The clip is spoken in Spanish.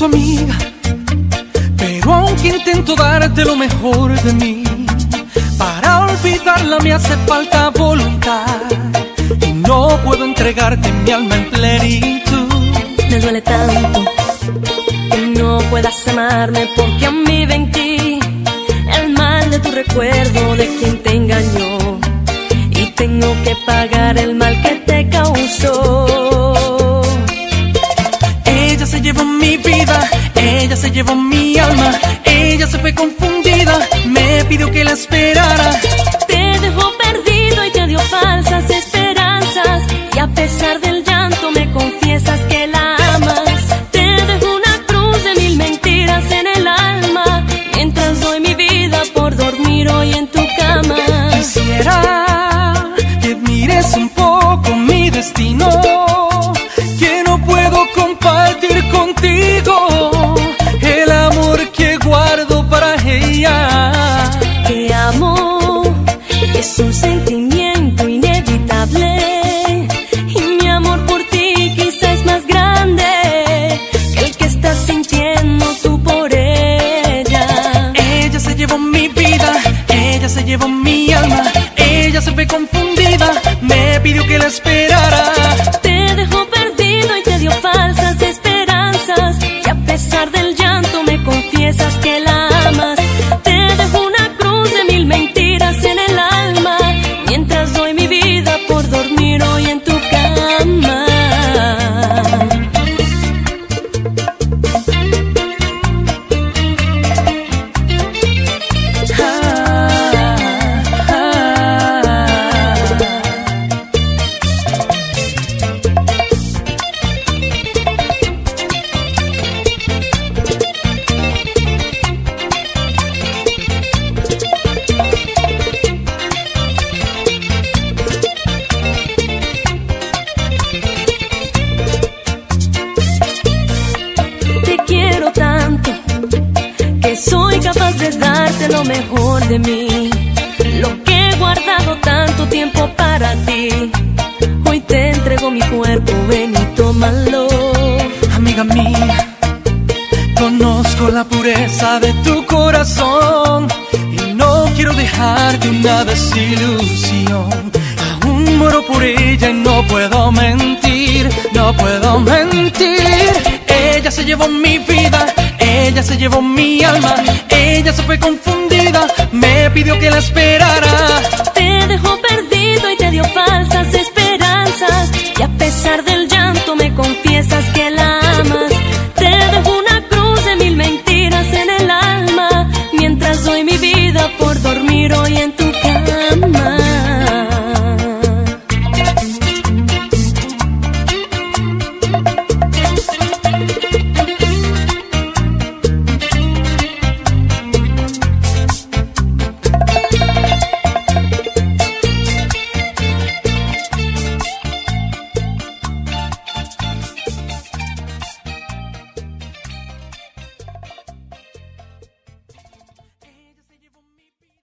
tu amiga, pero aunque intento darte lo mejor de mí, para olvidarla me hace falta voluntad y no puedo entregarte mi alma en plenitud. Me duele tanto que no puedas amarme porque a mí ven ti el mal de tu recuerdo de quien te engañó y tengo que pagar el mal que se llevó mi alma, ella se fue confundida, me pidió que la esperara. Te dejó perdido y te dio falsas esperanzas y a pesar del llanto me confiesas que un sentimiento inevitable. Y mi amor por ti quizá es más grande que el que estás sintiendo tú por ella. Ella se llevó mi vida, ella se llevó mi lo mejor de mí. Lo que he guardado tanto tiempo para ti. Hoy te entrego mi cuerpo, ven y tómalo. Amiga mía, conozco la pureza de tu corazón y no quiero dejarte una desilusión. Aún muero por ella y no puedo mentir, no puedo mentir. Ella se llevó mi vida, se llevó mi alma, ella se fue confundida, me pidió que la esperara.